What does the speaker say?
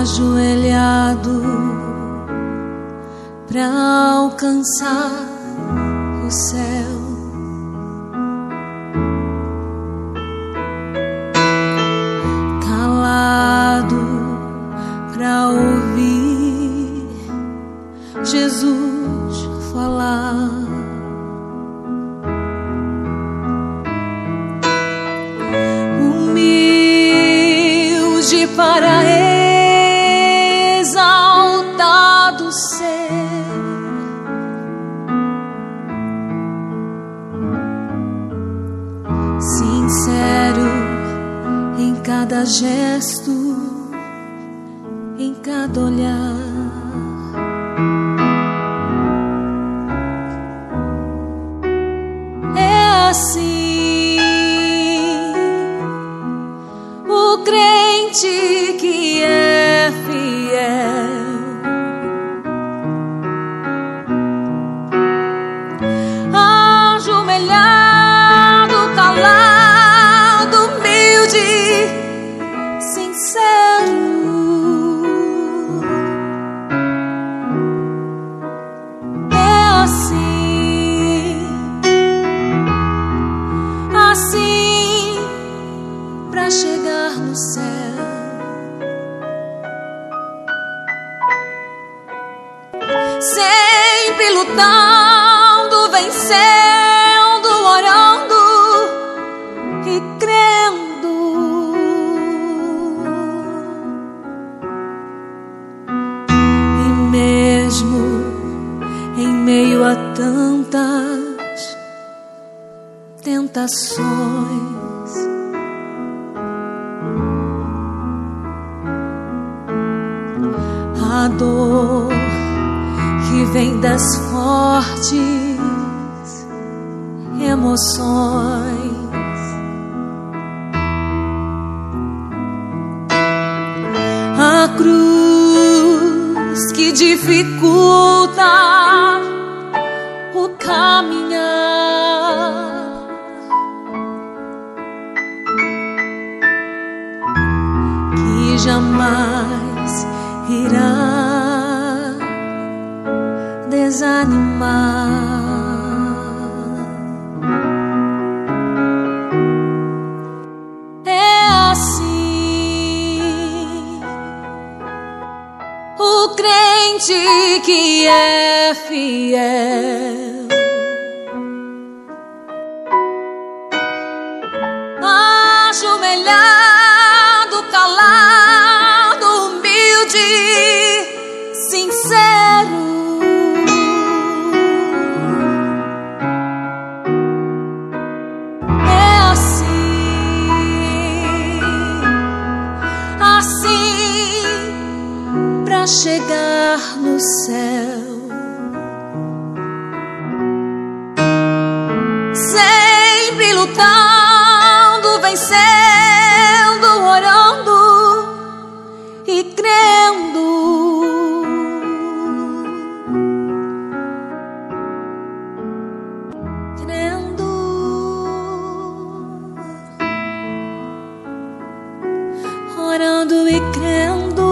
ajoelhado para alcançar o céu. Calado para ouvir Jesus falar. Humilde para ele. Cada gesto, em cada olhar. Lutando, vencendo, orando e crendo. E mesmo em meio a tantas tentações. A dor que vem das fortes emoções. A cruz que dificulta o caminhar. que jamais irá desanimar. É assim o crente que é fiel. Chegar no céu. sempre lutando, vencendo, orando e crendo. Crendo, orando e crendo.